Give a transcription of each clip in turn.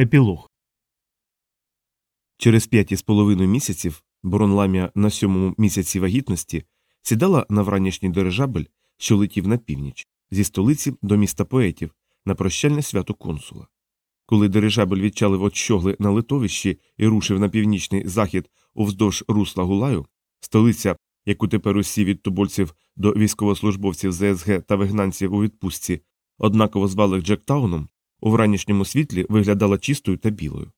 Епілог Через п'ять із половиною місяців Борон Ламія на сьомому місяці вагітності сідала на вранішній дирижабель, що летів на північ, зі столиці до міста поетів на прощальне свято консула. Коли дирижабель відчалив от щогли на литовищі і рушив на північний захід уздовж русла Гулаю, столиця, яку тепер усі від тубольців до військовослужбовців ЗСГ та вигнанців у відпустці, однаково звали Джектауном, у вранішньому світлі виглядала чистою та білою.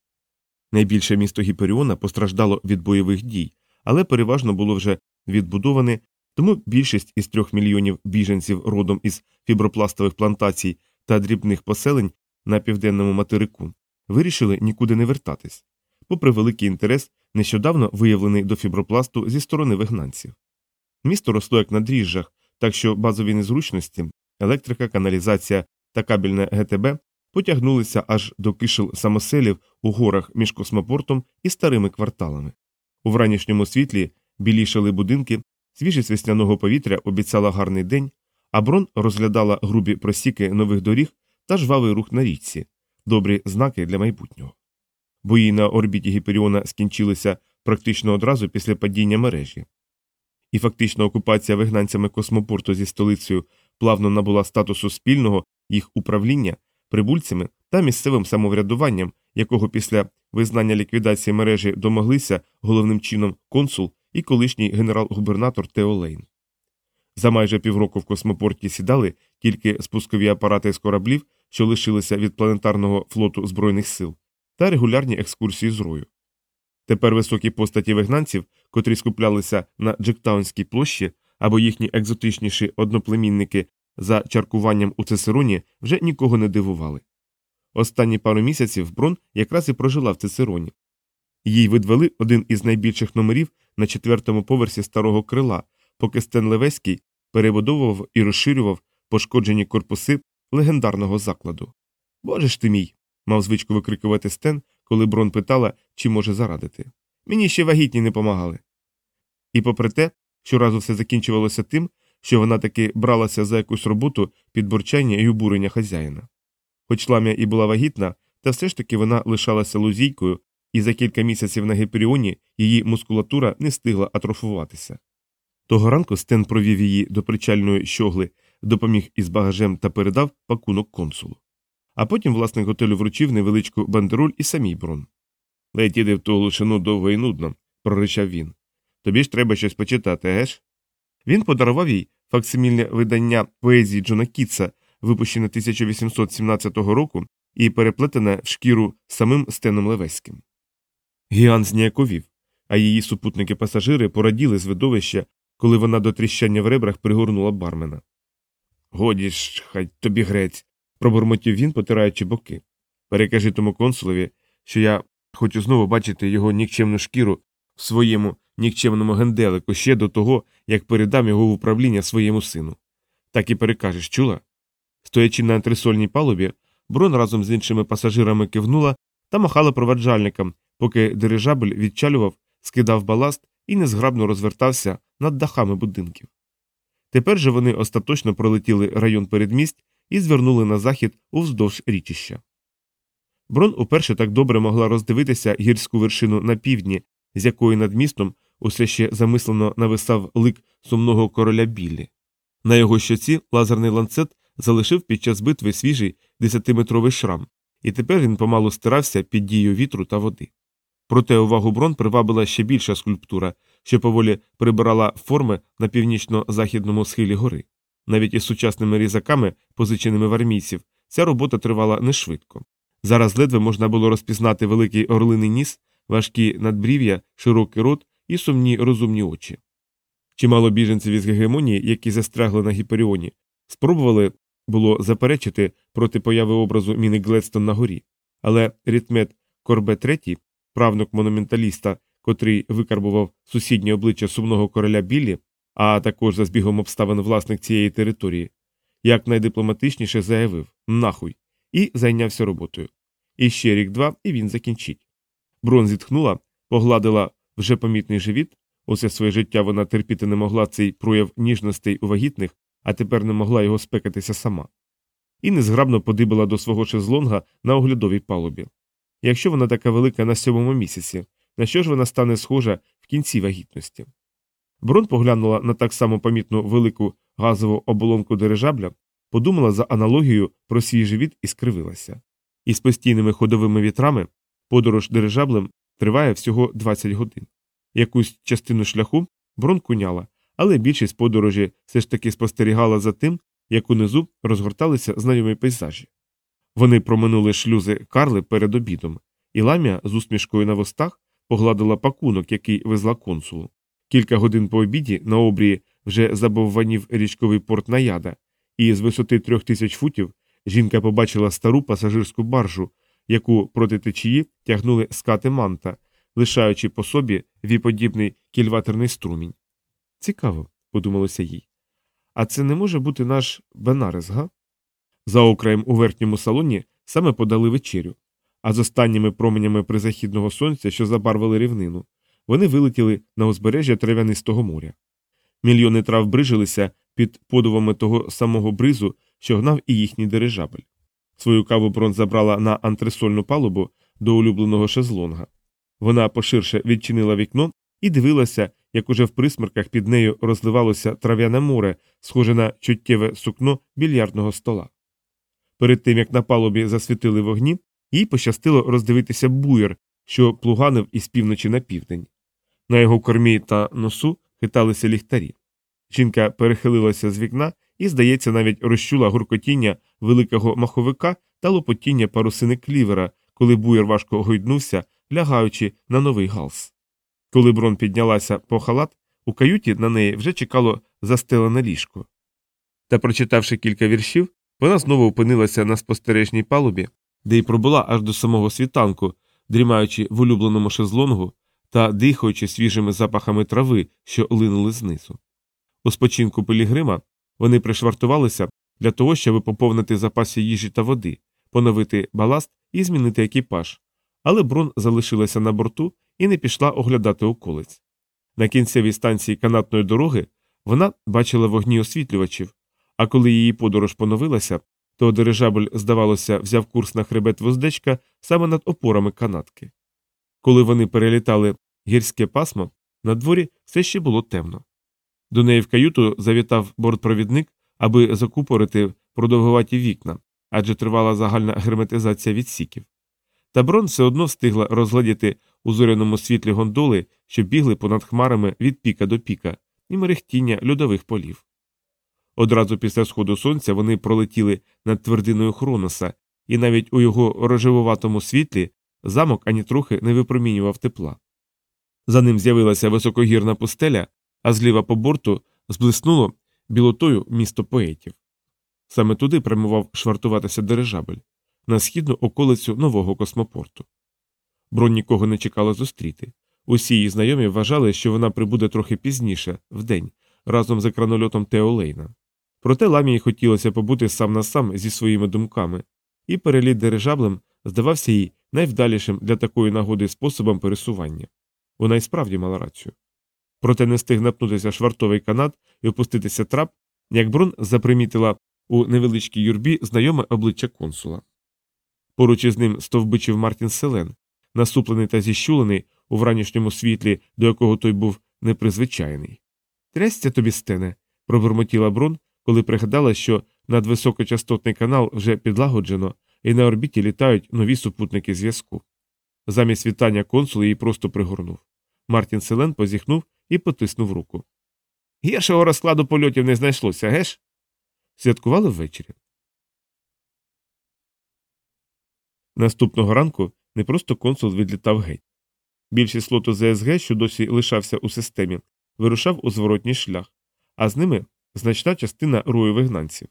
Найбільше місто Гіперіона постраждало від бойових дій, але переважно було вже відбудоване, тому більшість із трьох мільйонів біженців родом із фібропластових плантацій та дрібних поселень на південному материку вирішили нікуди не вертатись, попри великий інтерес, нещодавно виявлений до фібропласту зі сторони вигнанців. Місто росло як на дріжджах, так що базові незручності, електрика, каналізація та кабельне ГТБ потягнулися аж до кишел самоселів у горах між космопортом і старими кварталами. У вранішньому світлі білішали будинки, свіжість весняного повітря обіцяла гарний день, а брон розглядала грубі просіки нових доріг та жвавий рух на річці, добрі знаки для майбутнього. Бої на орбіті Гіперіона скінчилися практично одразу після падіння мережі. І фактична окупація вигнанцями космопорту зі столицею плавно набула статусу спільного їх управління прибульцями та місцевим самоврядуванням, якого після визнання ліквідації мережі домоглися головним чином консул і колишній генерал-губернатор Тео Лейн. За майже півроку в космопорті сідали тільки спускові апарати з кораблів, що лишилися від планетарного флоту Збройних сил, та регулярні екскурсії з рою. Тепер високі постаті вигнанців, котрі скуплялися на Джектаунській площі або їхні екзотичніші одноплемінники за чаркуванням у Цесероні вже нікого не дивували. Останні пару місяців Брон якраз і прожила в Цесероні. Їй видвели один із найбільших номерів на четвертому поверсі старого крила, поки Стен Левеський перебудовував і розширював пошкоджені корпуси легендарного закладу. Боже ж ти мій. мав звичку викрикувати Стен, коли Брон питала, чи може зарадити. Мені ще вагітні не помагали. І попри те, щоразу все закінчувалося тим, що вона таки бралася за якусь роботу під борчання і обурення хазяїна. Хоч лам'я і була вагітна, та все ж таки вона лишалася лузійкою, і за кілька місяців на Гіперіоні її мускулатура не встигла атрофуватися. Того ранку Стен провів її до причальної щогли, допоміг із багажем та передав пакунок консулу. А потім власник готелю вручив невеличку бандероль і самій брон. Летіти в ту глушину довго і нудно, проричав він. Тобі ж треба щось почитати, геш? Він подарував їй факсимільне видання поезії Джона Кітса, випущене 1817 року і переплетене в шкіру самим Стеном Левеським. Гіан зніяковів, а її супутники пасажири пораділи з видовища, коли вона до тріщання в ребрах пригорнула бармена. Годі ж, хай тобі грець, пробурмотів він, потираючи боки. Перекажи тому консулові, що я хочу знову бачити його нікчемну шкіру в своєму нікчемному генделику ще до того, як передам його в управління своєму сину. Так і перекажеш, чула? Стоячи на антресольній палубі, Брон разом з іншими пасажирами кивнула та махала проваджальникам, поки дирижабель відчалював, скидав баласт і незграбно розвертався над дахами будинків. Тепер же вони остаточно пролетіли район передмість і звернули на захід уздовж річища. Брон уперше так добре могла роздивитися гірську вершину на півдні, з якої над містом усе ще замислено нависав лик сумного короля Біллі. На його щоці лазерний ланцет залишив під час битви свіжий десятиметровий шрам, і тепер він помалу стирався під дією вітру та води. Проте увагу брон привабила ще більша скульптура, що поволі прибирала форми на північно-західному схилі гори. Навіть із сучасними різаками, позиченими в армійців, ця робота тривала не швидко. Зараз ледве можна було розпізнати великий орлиний ніс, важкі надбрів'я, широкий рот і сумні розумні очі. Чимало біженців із гегемонії, які застрягли на Гіперіоні, спробували було заперечити проти появи образу Міни Гледстон на горі, але ритмет Корбе III, правнук монументаліста, котрий викарбував сусіднє обличчя сумного короля Біллі, а також за збігом обставин власник цієї території, як найдипломатичніше заявив нахуй, і зайнявся роботою. І ще рік два, і він закінчить. Брон зітхнула, погладила вже помітний живіт. Усе своє життя вона терпіти не могла цей прояв ніжностей у вагітних, а тепер не могла його спекатися сама. І незграбно подибила до свого шезлонга на оглядовій палубі. Якщо вона така велика на сьомому місяці, на що ж вона стане схожа в кінці вагітності? Брон поглянула на так само помітну велику газову оболонку дирижабля, подумала за аналогію про свій живіт і скривилася. Із постійними ходовими вітрами подорож дирижаблем триває всього 20 годин. Якусь частину шляху Брон куняла, але більшість подорожі все ж таки спостерігала за тим, як унизу розгорталися знайомі пейзажі. Вони проминули шлюзи Карли перед обідом, і ламія з усмішкою на вустах погладила пакунок, який везла консулу. Кілька годин по обіді на обрії вже забовванів річковий порт Наяда, і з висоти трьох тисяч футів жінка побачила стару пасажирську баржу, яку проти течії тягнули скати манта, лишаючи по собі віподібний кільватерний струмінь. Цікаво, подумалося їй. А це не може бути наш Бенарес, га? За окраєм у верхньому салоні саме подали вечерю, а з останніми променями призахідного сонця, що забарвили рівнину, вони вилетіли на узбережжя трав'янистого моря. Мільйони трав брижилися під подувами того самого бризу, що гнав і їхній дирижабель. Свою каву Брон забрала на антресольну палубу до улюбленого шезлонга. Вона поширше відчинила вікно і дивилася, як уже в присмерках під нею розливалося трав'яне море, схоже на чуттєве сукно більярдного стола. Перед тим як на палубі засвітили вогні, їй пощастило роздивитися буєр, що плуганив із півночі на південь. На його кормі та носу хиталися ліхтарі. Жінка перехилилася з вікна і, здається, навіть розчула гуркотіння великого маховика та лопотіння парусини клівера, коли буєр важко гойднувся, лягаючи на новий галс. Коли брон піднялася по халат, у каюті на неї вже чекало застелене ліжко. Та, прочитавши кілька віршів, вона знову опинилася на спостережній палубі, де й пробула аж до самого світанку, дрімаючи в улюбленому шезлонгу та дихаючи свіжими запахами трави, що линули знизу. У спочинку Пелігрима вони пришвартувалися для того, щоб поповнити запаси їжі та води, поновити баласт і змінити екіпаж, але Брун залишилася на борту і не пішла оглядати околиць. На кінцевій станції канатної дороги вона бачила вогні освітлювачів, а коли її подорож поновилася, то дирижабль, здавалося, взяв курс на хребет вуздечка саме над опорами канатки. Коли вони перелітали гірське пасмо, на дворі все ще було темно. До неї в каюту завітав бортпровідник, аби закупорити продовгуваті вікна, адже тривала загальна герметизація відсіків. Та Брон все одно встигла розглядіти у зоряному світлі гондоли, що бігли понад хмарами від піка до піка, і мерехтіння льодових полів. Одразу після сходу сонця вони пролетіли над твердиною Хроноса, і навіть у його рожевуватому світлі замок ані трохи не випромінював тепла. За ним з'явилася високогірна пустеля, а зліва по борту зблиснуло білотою місто поетів. Саме туди прямував швартуватися дирижабель на східну околицю нового космопорту. Бронь нікого не чекала зустріти. Усі її знайомі вважали, що вона прибуде трохи пізніше, вдень, разом з екранольотом Теолейна. Проте ламії хотілося побути сам на сам зі своїми думками, і переліт дирижаблем здавався їй найвдалішим для такої нагоди способом пересування. Вона й справді мала рацію. Проте не встиг напнутися швартовий канат і опуститися трап, як Брун запримітила у невеличкій юрбі знайоме обличчя консула. Поруч із ним стовбичив Мартін Селен, насуплений та зіщулений у вранішньому світлі, до якого той був непризвичайний. Трясця тобі стене, пробурмотіла Брун, коли пригадала, що надвисокочастотний канал вже підлагоджено, і на орбіті літають нові супутники зв'язку. Замість вітання консул її просто пригорнув. Мартін Селен позіхнув і потиснув руку. Гіршого розкладу польотів не знайшлося, геш? Святкували ввечері. Наступного ранку не просто консул відлітав геть. Більшість флоту ЗСГ, що досі лишався у системі, вирушав у зворотній шлях, а з ними значна частина рою вигнанців.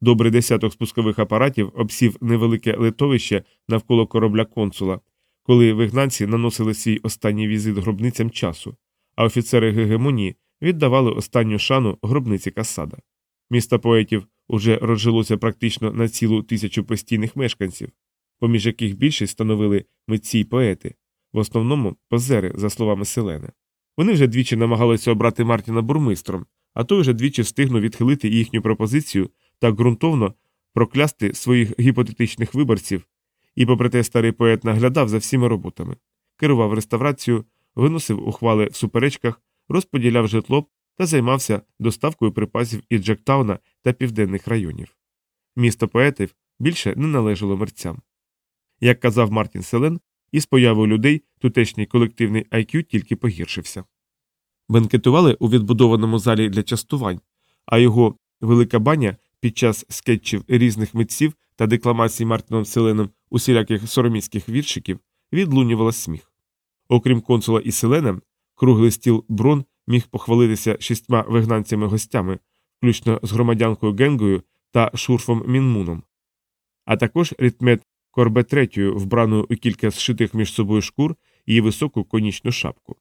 Добрий десяток спускових апаратів обсів невелике литовище навколо корабля консула, коли вигнанці наносили свій останній візит гробницям часу, а офіцери гегемонії віддавали останню шану гробниці Касада. Місто поетів уже розжилося практично на цілу тисячу постійних мешканців, поміж яких більшість становили митці й поети, в основному позери, за словами Селени. Вони вже двічі намагалися обрати Мартіна бурмистром, а той вже двічі встигнув відхилити їхню пропозицію та ґрунтовно проклясти своїх гіпотетичних виборців І, попри те, старий поет наглядав за всіми роботами, керував реставрацією, виносив ухвали в суперечках, розподіляв житло та займався доставкою припасів із Джектауна та південних районів. Місто поетів більше не належало мерцям. Як казав Мартін Селен, із появою людей тутешній колективний IQ тільки погіршився. Бенкетували у відбудованому залі для частувань, а його велика баня під час скетчів різних митців та декламацій Мартіном Селеном усіляких сороміських віршиків відлунювала сміх. Окрім консула і Селена, круглий стіл брон міг похвалитися шістьма вигнанцями гостями, включно з громадянкою Генгою та шурфом Мінмуном, а також ритмет Корбе третьою, вбраною у кілька зшитих між собою шкур і високу конічну шапку.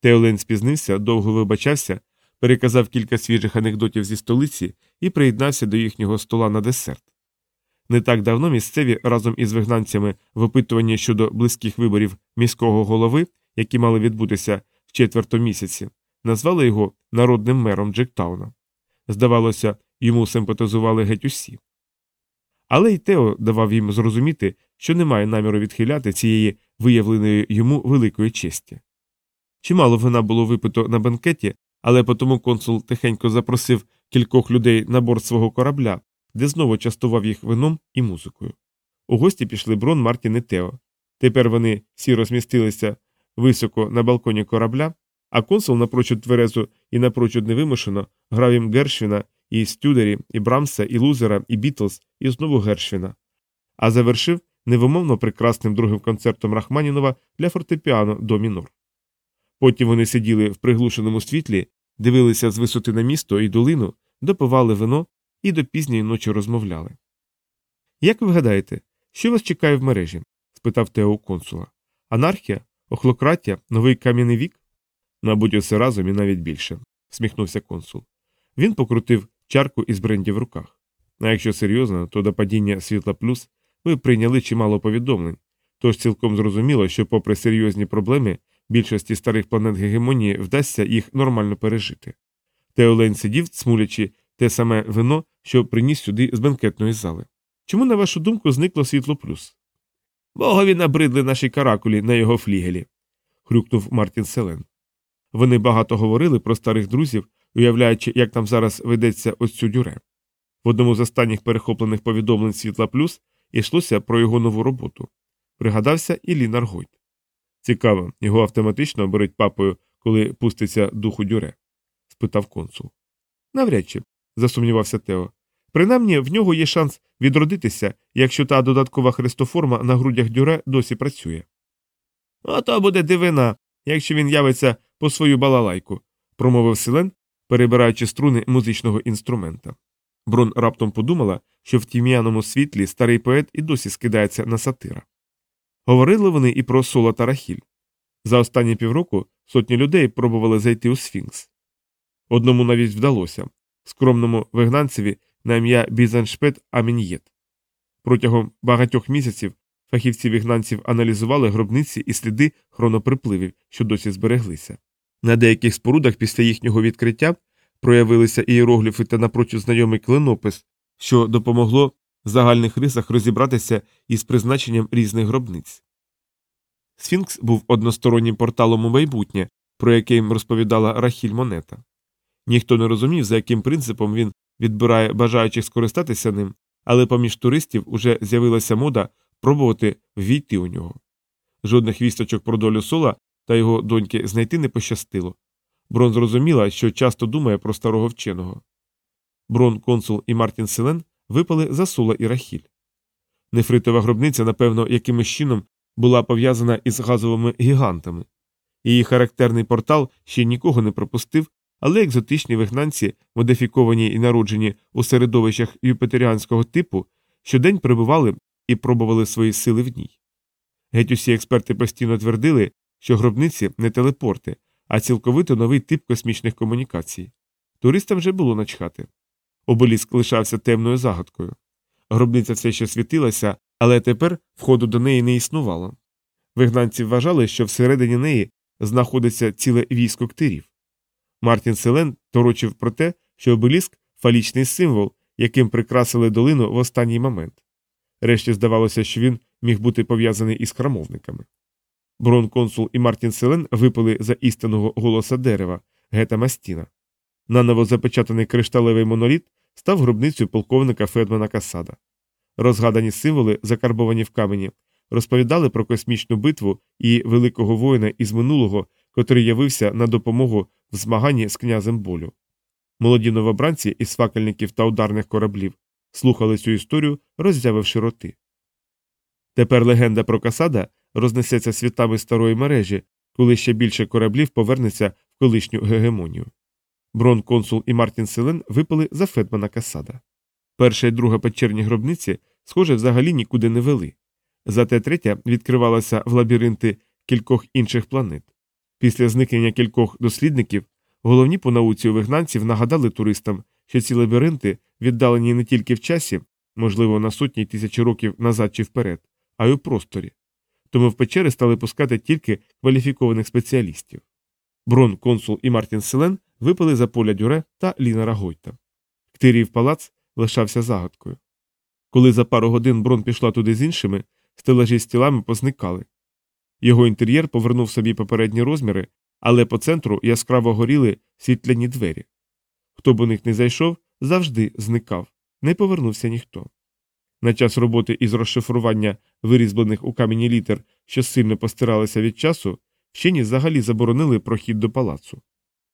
Теолен спізнився, довго вибачався, переказав кілька свіжих анекдотів зі столиці і приєднався до їхнього стола на десерт. Не так давно місцеві разом із вигнанцями в опитуванні щодо близьких виборів міського голови, які мали відбутися в четвертому місяці, назвали його народним мером Джектауна. Здавалося, йому симпатизували геть усі. Але й Тео давав їм зрозуміти, що немає наміру відхиляти цієї виявленої йому великої честі. Чимало вина було випито на банкеті, але потому консул тихенько запросив кількох людей на борт свого корабля, де знову частував їх вином і музикою. У гості пішли Брон, Мартін і Тео. Тепер вони всі розмістилися високо на балконі корабля, а консул напрочуд тверезо і напрочуд невимушено грав їм Гершвіна і Стюдері, і Брамса, і Лузера, і Бітлз, і знову Гершвіна, а завершив невимовно прекрасним другим концертом Рахманінова для фортепіано до мінор. Потім вони сиділи в приглушеному світлі, дивилися з висоти на місто і долину, допивали вино і до пізньої ночі розмовляли. Як ви гадаєте, що вас чекає в мережі? спитав Тео консула. Анархія, охлократія, новий кам'яний вік? Мабуть, усе разом і навіть більше, всміхнувся консул. Він покрутив чарку із бренді в руках. А якщо серйозно, то до падіння світла плюс ви прийняли чимало повідомлень, тож цілком зрозуміло, що, попри серйозні проблеми, більшості старих планет гегемонії вдасться їх нормально пережити. Теолейн сидів, смулячи те саме вино, що приніс сюди з бенкетної зали. Чому, на вашу думку, зникло світло плюс? Богові набридли наші каракулі на його флігелі, хрюкнув Мартін Селен. Вони багато говорили про старих друзів, уявляючи, як там зараз ведеться ось цю дюре. В одному з останніх перехоплених повідомлень світла плюс йшлося про його нову роботу. Пригадався і Лінар Гойт. Цікаво, його автоматично оберуть папою, коли пуститься духу дюре? спитав консул. Навряд чи, засумнівався Тео. Принаймні в нього є шанс відродитися, якщо та додаткова хрестоформа на грудях дюре досі працює. Ото буде дивина, якщо він явиться по свою балалайку, промовив Селен, перебираючи струни музичного інструмента. Брон раптом подумала, що в тім'яному світлі старий поет і досі скидається на сатира. Говорили вони і про соло та рахіль. За останні півроку сотні людей пробували зайти у Сфінкс. Одному навіть вдалося скромному вигнанцеві на ім'я Бізаншпет Амін'єт. Протягом багатьох місяців фахівці вигнанців аналізували гробниці і сліди хроноприпливів, що досі збереглися. На деяких спорудах після їхнього відкриття проявилися ієрогліфи та напрочуд знайомий клинопис, що допомогло в загальних рисах розібратися із призначенням різних гробниць. Сфінкс був одностороннім порталом у майбутнє, про яке їм розповідала Рахіль Монета. Ніхто не розумів, за яким принципом він відбирає бажаючих скористатися ним, але поміж туристів уже з'явилася мода пробувати ввійти у нього. Жодних вісточок про долю сола та його доньки знайти не пощастило. Брон зрозуміла, що часто думає про старого вченого. Брон, консул і Мартін Селен випали за сола і рахіль. Нефритова гробниця, напевно, якимось чином була пов'язана із газовими гігантами. Її характерний портал ще нікого не пропустив, але екзотичні вигнанці, модифіковані і народжені у середовищах юпитеріанського типу, щодень прибували і пробували свої сили в ній. Геть усі експерти постійно твердили, що гробниці не телепорти, а цілковито новий тип космічних комунікацій. Туристам вже було начхати. Обеліск лишався темною загадкою. Гробниця все ще світилася, але тепер входу до неї не існувало. Вигнанці вважали, що всередині неї знаходиться ціле військо ктирів. Мартін Селен торочив про те, що обеліск фалічний символ, яким прикрасили долину в останній момент. Решті здавалося, що він міг бути пов'язаний із храмовниками. Брон консул і Мартін Селен випили за істинного голоса дерева Гета Мастіна. Наново запечатаний кришталевий моноліт став гробницею полковника Федмана Касада. Розгадані символи, закарбовані в камені, розповідали про космічну битву і великого воїна із минулого, котрий явився на допомогу в змаганні з князем болю. Молоді новобранці із факельників та ударних кораблів слухали цю історію, роззявивши роти. Тепер легенда про Касада рознесеться світами старої мережі, коли ще більше кораблів повернеться в колишню гегемонію. Брон консул і Мартін Селен випали за Федмана Касада. Перша і друга печерні гробниці, схоже, взагалі нікуди не вели. Зате третя відкривалася в лабіринти кількох інших планет. Після зникнення кількох дослідників головні по науці у вигнанців нагадали туристам, що ці лабіринти віддалені не тільки в часі, можливо, на сотні тисячі років назад чи вперед, а й у просторі. Тому в печери стали пускати тільки кваліфікованих спеціалістів. Брон, консул і Мартін Селен випали за поля Дюре та Лінара Гойта. Ктирів палац лишався загадкою. Коли за пару годин Брон пішла туди з іншими, стелажі з тілами позникали. Його інтер'єр повернув собі попередні розміри, але по центру яскраво горіли світляні двері. Хто б у них не зайшов, завжди зникав, не повернувся ніхто. На час роботи із розшифрування вирізблених у камені літер, що сильно постиралися від часу, вчені взагалі заборонили прохід до палацу.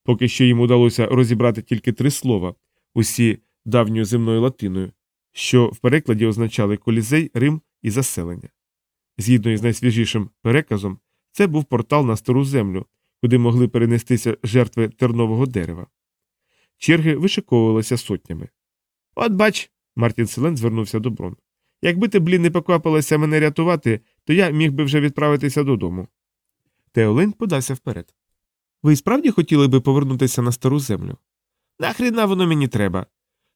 Поки що їм удалося розібрати тільки три слова, усі давньою земною латиною, що в перекладі означали колізей, Рим і заселення. Згідно із найсвіжішим переказом, це був портал на стару землю, куди могли перенестися жертви тернового дерева. Черги вишиковувалися сотнями. От бач, Мартін Селен звернувся до Брон. Якби ти, блін, не поквапилася мене рятувати, то я міг би вже відправитися додому. Теолень подався вперед. Ви справді хотіли би повернутися на стару землю? Нахріна воно мені треба.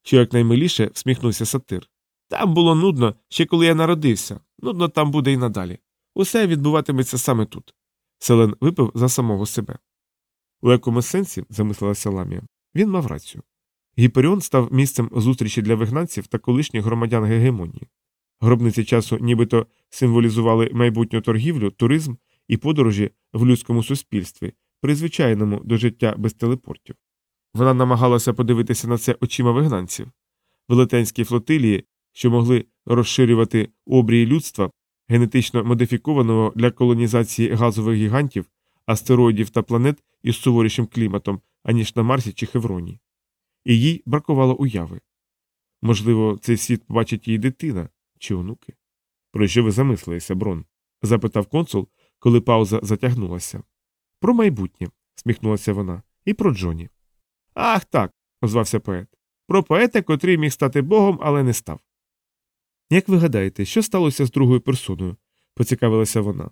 Що якнаймиліше всміхнувся сатир. Там було нудно, ще коли я народився. Нудно там буде і надалі. Усе відбуватиметься саме тут. Селен випив за самого себе. У якомусь сенсі, замислилася Ламія, він мав рацію. Гіперіон став місцем зустрічі для вигнанців та колишніх громадян гегемонії. Гробниці часу нібито символізували майбутню торгівлю, туризм і подорожі в людському суспільстві, призвичайному до життя без телепортів. Вона намагалася подивитися на це очима вигнанців. Велетенські флотилії, що могли розширювати обрії людства, генетично модифікованого для колонізації газових гігантів, астероїдів та планет із суворішим кліматом, аніж на Марсі чи Хевроні. І їй бракувало уяви. Можливо, цей світ побачить її дитина чи онуки. Про що ви замислилися, Брон? запитав консул, коли пауза затягнулася. Про майбутнє, сміхнулася вона, і про Джоні. Ах так, озвався поет. Про поета, котрий міг стати богом, але не став. Як ви гадаєте, що сталося з другою персоною? поцікавилася вона.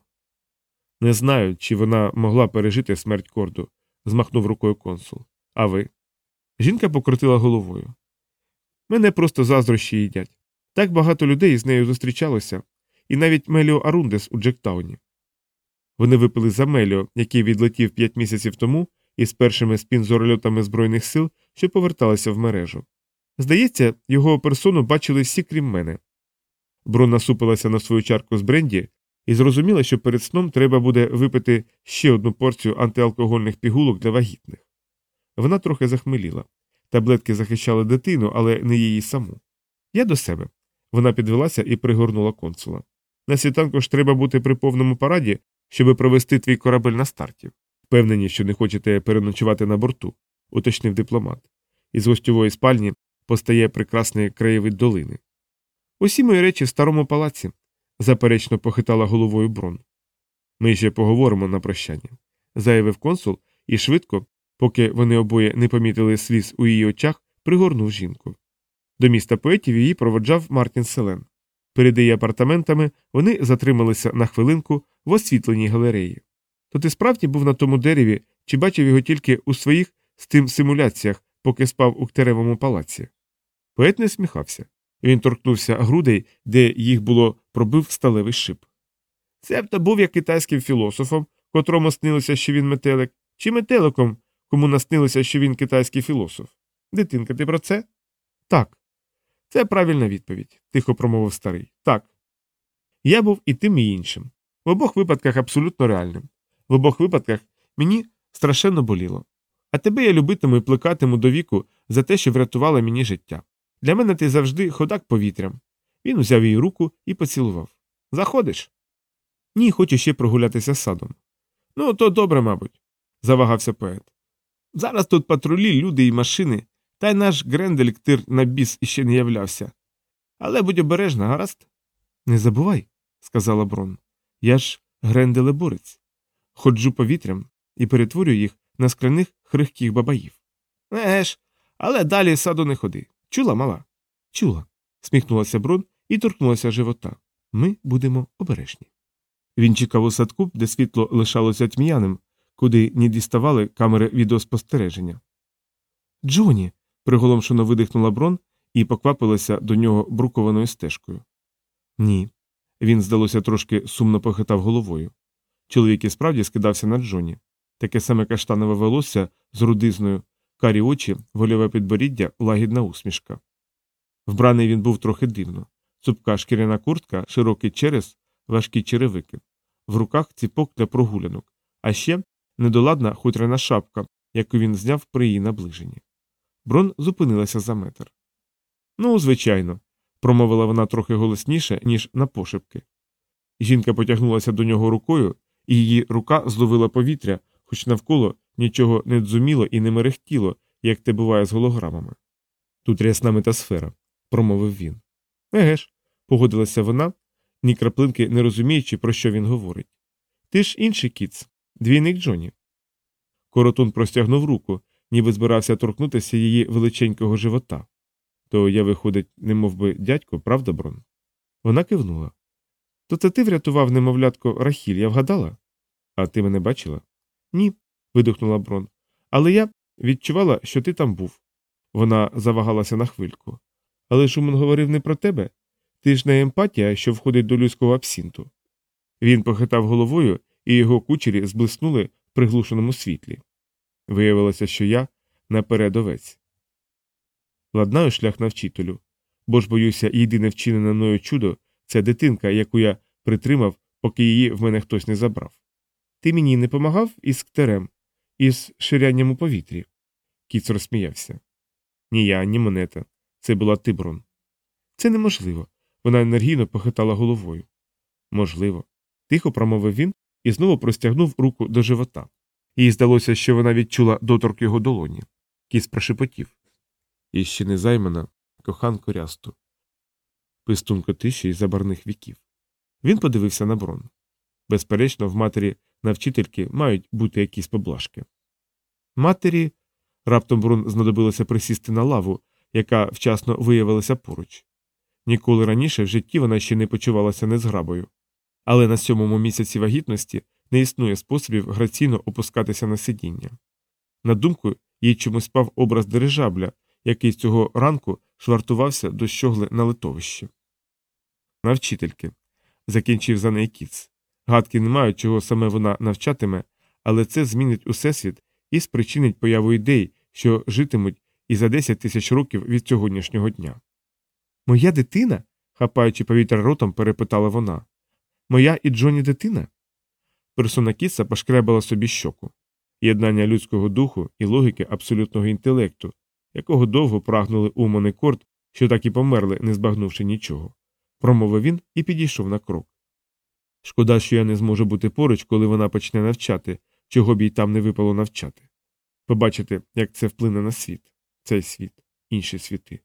Не знаю, чи вона могла пережити смерть корду, змахнув рукою консул. А ви? Жінка покрутила головою. Мене просто заздрощі їдять. Так багато людей з нею зустрічалося, і навіть Меліо Арундес у Джектауні. Вони випили за Меліо, який відлетів п'ять місяців тому із першими спінзорольотами Збройних сил, що поверталися в мережу. Здається, його персону бачили всі, крім мене. Брон насупилася на свою чарку з бренді і зрозуміла, що перед сном треба буде випити ще одну порцію антиалкогольних пігулок для вагітних. Вона трохи захмеліла. Таблетки захищали дитину, але не її саму. Я до себе. Вона підвелася і пригорнула консула. На світанку ж треба бути при повному параді, щоби провести твій корабель на старті. Впевнені, що не хочете переночувати на борту, уточнив дипломат. Із гостьової спальні постає прекрасний краєвид долини. Усі мої речі в старому палаці, заперечно похитала головою брон. Ми ще поговоримо на прощання, заявив консул і швидко, поки вони обоє не помітили сліз у її очах, пригорнув жінку. До міста поетів її проводжав Мартін Селен. Перед її апартаментами вони затрималися на хвилинку в освітленій галереї. То ти справді був на тому дереві чи бачив його тільки у своїх з тим симуляціях, поки спав у ктеревому палаці? Поет не сміхався. Він торкнувся грудей, де їх було пробив сталевий шип. Цебто був як китайським філософом, котрому снилося, що він метелик, чи метеликом, кому наснилося, що він китайський філософ. Дитинка, ти про це? Так. Це правильна відповідь, тихо промовив старий. Так. Я був і тим, і іншим. В обох випадках абсолютно реальним. В обох випадках мені страшенно боліло. А тебе я любитиму і плекатиму до віку за те, що врятувала мені життя. Для мене ти завжди ходак повітрям. Він узяв її руку і поцілував. Заходиш? Ні, хочу ще прогулятися садом. Ну, то добре, мабуть, завагався поет. Зараз тут патрулі, люди і машини, та й наш грендель-ктир на біс іще не являвся. Але будь обережна, гаразд? Не забувай, сказала Брон. Я ж гренделеборець. Ходжу повітрям і перетворюю їх на скляних хрихких бабаїв. Еге ж, але далі саду не ходи. Чула, мала? Чула, сміхнулася Брон і торкнулася живота. Ми будемо обережні. Він чекав у садку, де світло лишалося тьмяним, куди не діставали камери відеоспостереження. Джоні. приголомшено видихнула Брон і поквапилася до нього брукованою стежкою. Ні. Він, здалося, трошки сумно похитав головою. Чоловік і справді скидався на Джоні. Таке саме каштанове волосся з рудизною, карі очі, вольове підборіддя, лагідна усмішка. Вбраний він був трохи дивно цупка шкіряна куртка, широкий через, важкі черевики, в руках ціпок для прогулянок, а ще недоладна хутряна шапка, яку він зняв при її наближенні. Брон зупинилася за метр. Ну, звичайно, промовила вона трохи голосніше, ніж на пошепки. Жінка потягнулася до нього рукою, і її рука зловила повітря, хоч навколо нічого не дзуміло і не мерехтіло, як те буває з голограмами. Тут рясна метасфера, промовив він. Еге ж, погодилася вона, ні краплинки не розуміючи, про що він говорить. Ти ж інший кіц, двійник Джоні. Коротун простягнув руку, ніби збирався торкнутися її величенького живота. То я, виходить, не мов би, дядько, правда, Брон? Вона кивнула. То це ти врятував немовлятко Рахіль, я вгадала? А ти мене бачила? Ні, видихнула Брон. Але я відчувала, що ти там був. Вона завагалася на хвильку. Але Шуман говорив не про тебе. Ти ж не емпатія, що входить до людського абсінту. Він похитав головою, і його кучері зблиснули в приглушеному світлі. Виявилося, що я напередовець. Ладнаю шлях на вчителю, бо ж боюся, єдине вчинене мною чудо це дитинка, яку я притримав, поки її в мене хтось не забрав. Ти мені не помагав із ктерем, із ширянням у повітрі. Кіц розсміявся. Ні я, ні монета. Це була Тиброн. Це неможливо. Вона енергійно похитала головою. Можливо. Тихо промовив він і знову простягнув руку до живота. Їй здалося, що вона відчула доторк його долоні. Кіс прошепотів. І ще не займана коханко рясту. Пистунко тиші й забарних віків. Він подивився на брон. Безперечно, в матері на вчительки мають бути якісь поблажки. Матері раптом Брун знадобилося присісти на лаву, яка вчасно виявилася поруч. Ніколи раніше в житті вона ще не почувалася незграбою. Але на сьомому місяці вагітності не існує способів граційно опускатися на сидіння. На думку, їй чомусь спав образ дирижабля, який цього ранку швартувався до щогли на литовищі. Навчительки. закінчив за неї кіц. Гадки не мають, чого саме вона навчатиме, але це змінить усесвіт і спричинить появу ідей, що житимуть і за 10 тисяч років від сьогоднішнього дня. Моя дитина? хапаючи повітря ротом, перепитала вона. Моя і Джоні дитина? Персона Кіса пошкребала собі щоку. Єднання людського духу і логіки абсолютного інтелекту, якого довго прагнули Умон і Корт, що так і померли, не збагнувши нічого. Промовив він і підійшов на крок. Шкода, що я не зможу бути поруч, коли вона почне навчати, чого б їй там не випало навчати. Побачити, як це вплине на світ, цей світ, інші світи.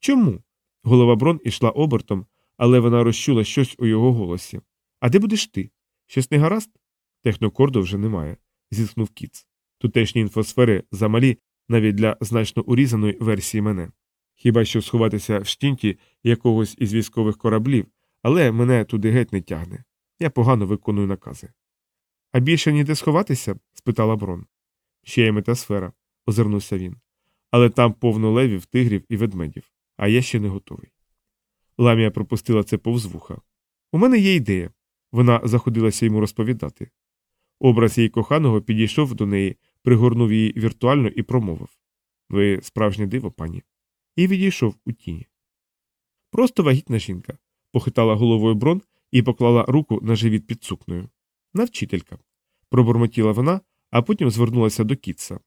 Чому? Голова Брон ішла обертом, але вона розчула щось у його голосі. А де будеш ти? Щось не гаразд? Технокорду вже немає, зіткнув кіц. Тутешні інфосфери замалі навіть для значно урізаної версії мене. Хіба що сховатися в штінті якогось із військових кораблів, але мене туди геть не тягне. Я погано виконую накази. А більше ніде сховатися? спитала Брон. Ще є метасфера, озирнувся він. Але там повно левів, тигрів і ведмедів, а я ще не готовий. Ламія пропустила це повз вуха. У мене є ідея. Вона заходилася йому розповідати. Образ її коханого підійшов до неї, пригорнув її віртуально і промовив Ви справжнє диво, пані. І відійшов у тіні. Просто вагітна жінка, похитала головою брон і поклала руку на живіт під сукнею. Навчителька. Пробурмотіла вона, а потім звернулася до Кітса.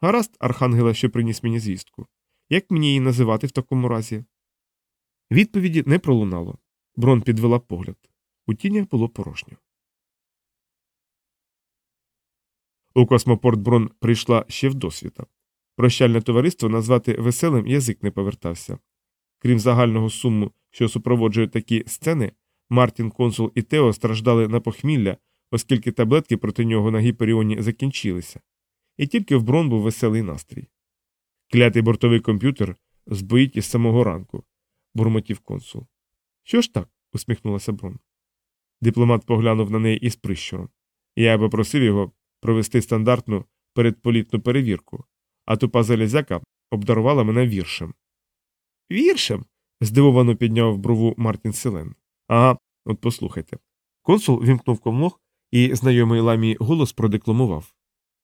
Гаразд, архангела, що приніс мені звістку. Як мені її називати в такому разі? Відповіді не пролунало. Брон підвела погляд. У тінях було порожньо. У космопорт Брон прийшла ще в досвіта. Прощальне товариство назвати веселим язик не повертався. Крім загального суму, що супроводжує такі сцени, Мартін, консул і Тео страждали на похмілля, оскільки таблетки проти нього на гіперіоні закінчилися. І тільки в Брон був веселий настрій. Клятий бортовий комп'ютер збоїть із самого ранку, бурмотів консул. Що ж так? усміхнулася Брон. Дипломат поглянув на неї із прищуром. Я попросив його провести стандартну передполітну перевірку, а тупа залізяка обдарувала мене віршем. Віршем? здивовано підняв брову Мартін Селен. Ага, от послухайте. Консул вімкнув комлог, і знайомий ламі голос продекламував.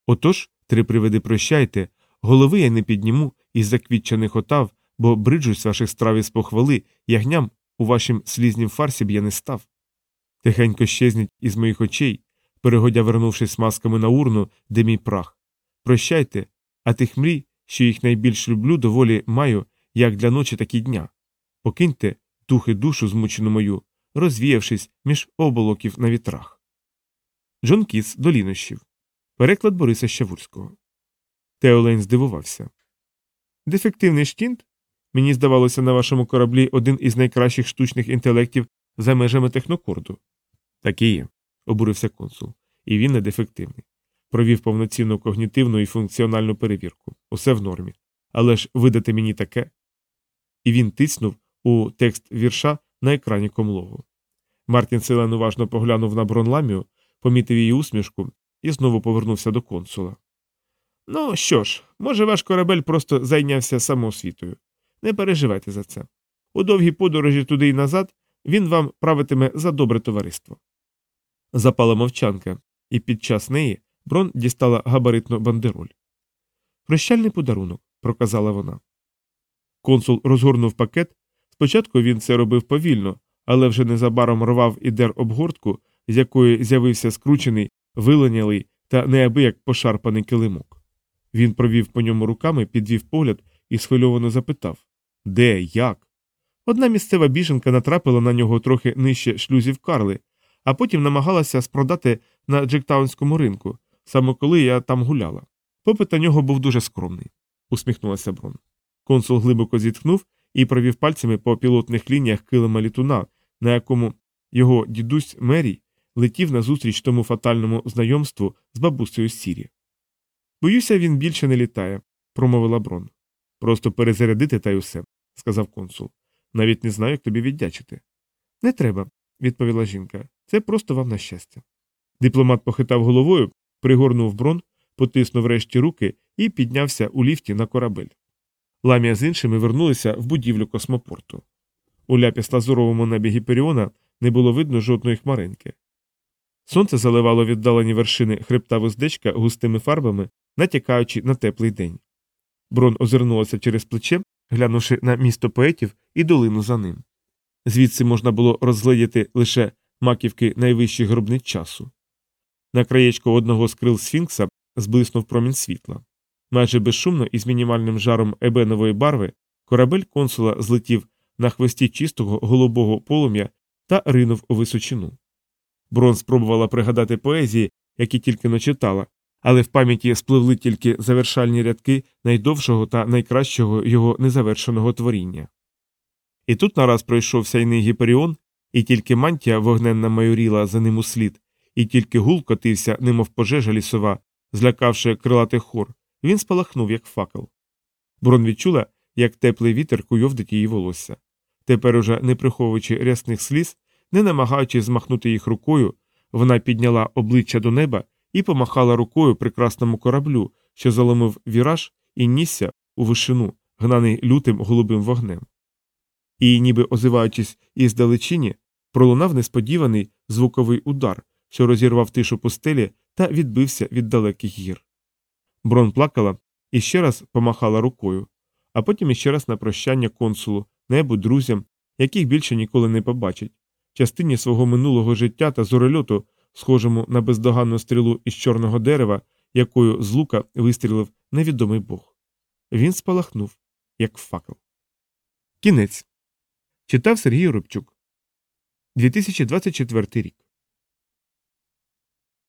Отож, три привиди прощайте, голови я не підніму із заквітчених отав, бо бриджусь ваших страв із похвали, ягням у вашім слізнім фарсі б я не став. Тихенько щезніть із моїх очей, перегодя вернувшись масками на урну, де мій прах. Прощайте, а тих мрій, що їх найбільш люблю, доволі маю, як для ночі, так і дня. Покиньте духи душу змучену мою, розвіявшись між оболоків на вітрах. Джон Кіс до лінощів. Переклад Бориса Щавурського. Теолейн здивувався. Дефективний штінт? Мені здавалося, на вашому кораблі один із найкращих штучних інтелектів за межами технокорду. Так і є, обурився консул. І він не дефективний. Провів повноцінну когнітивну і функціональну перевірку. Усе в нормі. Але ж видати мені таке. І він тиснув у текст вірша на екрані комлогу. Мартін Селен уважно поглянув на бронламію, помітив її усмішку і знову повернувся до консула. Ну що ж, може, ваш корабель просто зайнявся самоосвітою. Не переживайте за це. У довгій подорожі туди й назад він вам правитиме за добре товариство. Запала мовчанка, і під час неї Брон дістала габаритну бандероль. Прощальний подарунок, проказала вона. Консул розгорнув пакет. Спочатку він це робив повільно, але вже незабаром рвав і дер обгортку, з якої з'явився скручений, виленялий та неабияк пошарпаний килимок. Він провів по ньому руками, підвів погляд і схвильовано запитав Де, як? Одна місцева біженка натрапила на нього трохи нижче шлюзів Карли, а потім намагалася спродати на Джектаунському ринку, саме коли я там гуляла. Попит на нього був дуже скромний, усміхнулася Брон. Консул глибоко зітхнув і провів пальцями по пілотних лініях килима літуна, на якому його дідусь Мерій летів назустріч тому фатальному знайомству з бабусею Сірі. Боюся, він більше не літає, промовила Брон. Просто перезарядити та й усе, сказав консул. Навіть не знаю, як тобі віддячити. Не треба, відповіла жінка. Це просто вам на щастя. Дипломат похитав головою, пригорнув брон, потиснув решті руки і піднявся у ліфті на корабель. Ламія з іншими вернулися в будівлю космопорту. У ляпіс лазуровому небі Гіперіона не було видно жодної хмаринки. Сонце заливало віддалені вершини хребта вуздечка густими фарбами, натякаючи на теплий день. Брон озирнулася через плече, глянувши на місто поетів і долину за ним. Звідси можна було розгледіти лише маківки найвищих гробниць часу. На краєчку одного з крил сфінкса зблиснув промінь світла. Майже безшумно і з мінімальним жаром ебенової барви корабель консула злетів на хвості чистого голубого полум'я та ринув у височину. Брон спробувала пригадати поезії, які тільки но читала, але в пам'яті спливли тільки завершальні рядки найдовшого та найкращого його незавершеного творіння. І тут нараз пройшовся й Гіперіон, і тільки мантія вогненна майоріла за ним услід, і тільки гул котився, немов пожежа лісова, злякавши крилатий хор, він спалахнув, як факел. Брон відчула, як теплий вітер куйовдить її волосся. Тепер, уже не приховуючи рясних сліз, не намагаючись змахнути їх рукою, вона підняла обличчя до неба і помахала рукою прекрасному кораблю, що заломив віраж і нісся у вишину, гнаний лютим голубим вогнем. І, ніби озиваючись із далечині, пролунав несподіваний звуковий удар, що розірвав тишу пустелі та відбився від далеких гір. Брон плакала і ще раз помахала рукою, а потім іще раз на прощання консулу, небу, друзям, яких більше ніколи не побачить, частині свого минулого життя та зорольоту, схожому на бездоганну стрілу із чорного дерева, якою з лука вистрілив невідомий бог. Він спалахнув, як факел. Кінець. Читав Сергій Рибчук. 2024 рік.